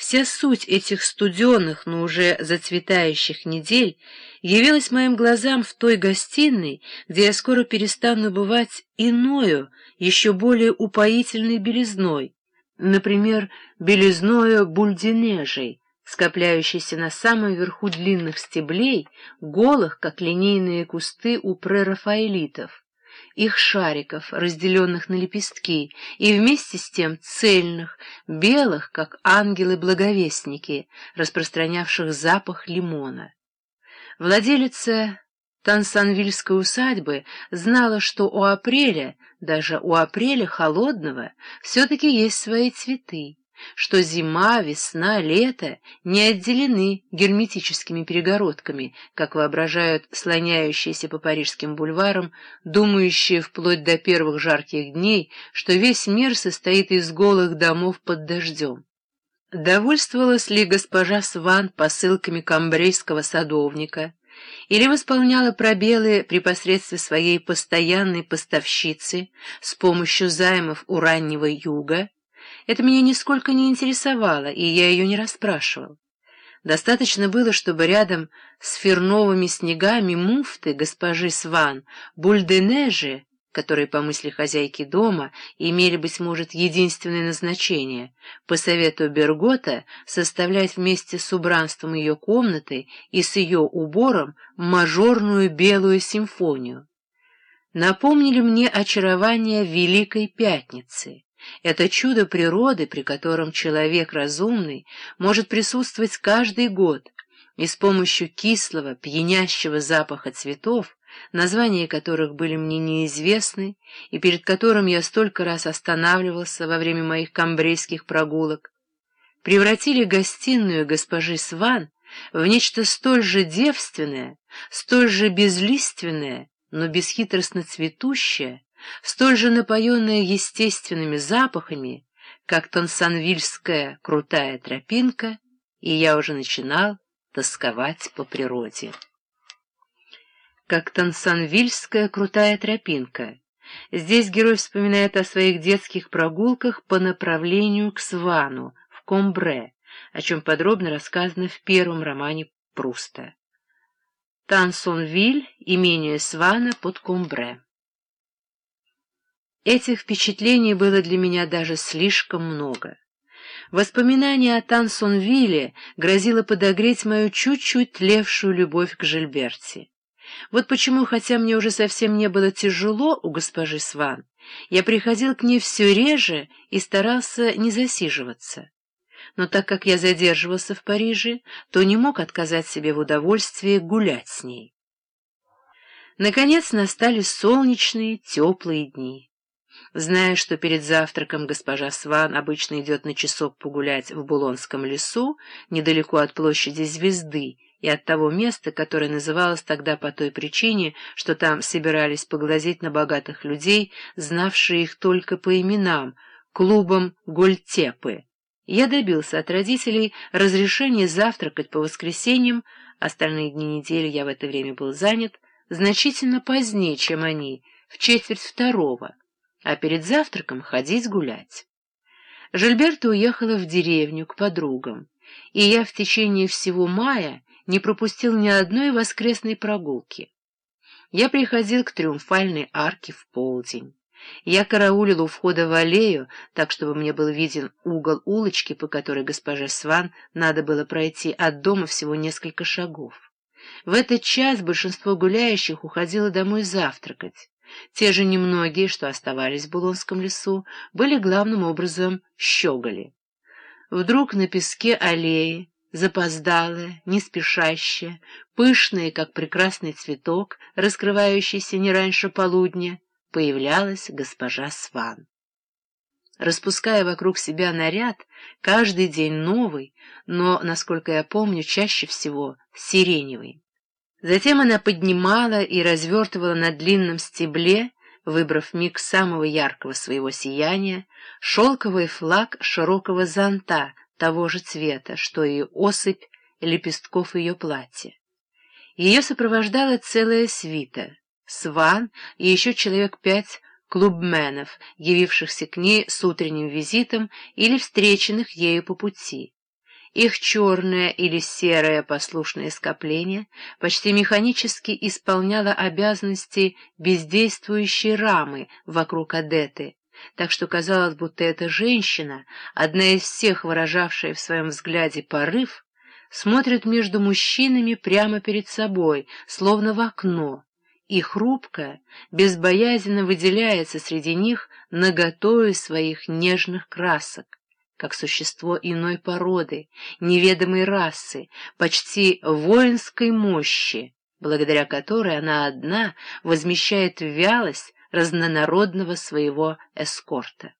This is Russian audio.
Вся суть этих студенных, но уже зацветающих недель явилась моим глазам в той гостиной, где я скоро перестану бывать иною, еще более упоительной белизной, например, белизною бульдинежей, скопляющейся на самом верху длинных стеблей, голых, как линейные кусты у прерафаэлитов их шариков, разделенных на лепестки, и вместе с тем цельных, белых, как ангелы-благовестники, распространявших запах лимона. Владелица Тансанвильской усадьбы знала, что у апреля, даже у апреля холодного, все-таки есть свои цветы, что зима, весна, лето не отделены герметическими перегородками, как воображают слоняющиеся по парижским бульварам, думающие вплоть до первых жарких дней, что весь мир состоит из голых домов под дождем. Довольствовалась ли госпожа Сван посылками камбрейского садовника или восполняла пробелы при посредстве своей постоянной поставщицы с помощью займов у раннего юга, это меня нисколько не интересовало, и я ее не расспрашивал. Достаточно было, чтобы рядом с ферновыми снегами муфты госпожи Сван, бульденежи, которые, по мысли хозяйки дома, имели, быть может, единственное назначение, по совету Бергота составлять вместе с убранством ее комнаты и с ее убором мажорную белую симфонию. Напомнили мне очарование Великой Пятницы. Это чудо природы, при котором человек разумный может присутствовать каждый год и с помощью кислого, пьянящего запаха цветов, названия которых были мне неизвестны и перед которым я столько раз останавливался во время моих камбрейских прогулок, превратили гостиную госпожи Сван в нечто столь же девственное, столь же безлиственное, но бесхитростно цветущее, столь же напоенная естественными запахами, как Тонсанвильская крутая тропинка, и я уже начинал тосковать по природе. Как Тонсанвильская крутая тропинка. Здесь герой вспоминает о своих детских прогулках по направлению к Свану, в Комбре, о чем подробно рассказано в первом романе Пруста. Тансонвиль, имение Свана под Комбре. Этих впечатлений было для меня даже слишком много. Воспоминание о Тансонвилле грозило подогреть мою чуть-чуть тлевшую любовь к Жильберти. Вот почему, хотя мне уже совсем не было тяжело у госпожи Сван, я приходил к ней все реже и старался не засиживаться. Но так как я задерживался в Париже, то не мог отказать себе в удовольствии гулять с ней. Наконец настали солнечные, теплые дни. Зная, что перед завтраком госпожа Сван обычно идет на часок погулять в Булонском лесу, недалеко от площади Звезды, и от того места, которое называлось тогда по той причине, что там собирались поглазеть на богатых людей, знавшие их только по именам, клубом Гольтепы. Я добился от родителей разрешения завтракать по воскресеньям, остальные дни недели я в это время был занят, значительно позднее, чем они, в четверть второго а перед завтраком ходить гулять. Жильберта уехала в деревню к подругам, и я в течение всего мая не пропустил ни одной воскресной прогулки. Я приходил к триумфальной арке в полдень. Я караулил у входа в аллею, так, чтобы мне был виден угол улочки, по которой госпоже Сван надо было пройти от дома всего несколько шагов. В этот час большинство гуляющих уходило домой завтракать. Те же немногие, что оставались в Булонском лесу, были главным образом щеголи. Вдруг на песке аллеи, запоздалая, не спешащая, пышная, как прекрасный цветок, раскрывающийся не раньше полудня, появлялась госпожа Сван. Распуская вокруг себя наряд, каждый день новый, но, насколько я помню, чаще всего сиреневый. Затем она поднимала и развертывала на длинном стебле, выбрав миг самого яркого своего сияния, шелковый флаг широкого зонта того же цвета, что и осыпь лепестков ее платья. Ее сопровождала целая свита, сван и еще человек пять клубменов, явившихся к ней с утренним визитом или встреченных ею по пути. Их черное или серое послушное скопление почти механически исполняло обязанности бездействующей рамы вокруг Адеты, так что казалось, будто эта женщина, одна из всех выражавшая в своем взгляде порыв, смотрит между мужчинами прямо перед собой, словно в окно, и хрупкая, безбоязненно выделяется среди них наготою своих нежных красок как существо иной породы, неведомой расы, почти воинской мощи, благодаря которой она одна возмещает вялость разнонародного своего эскорта.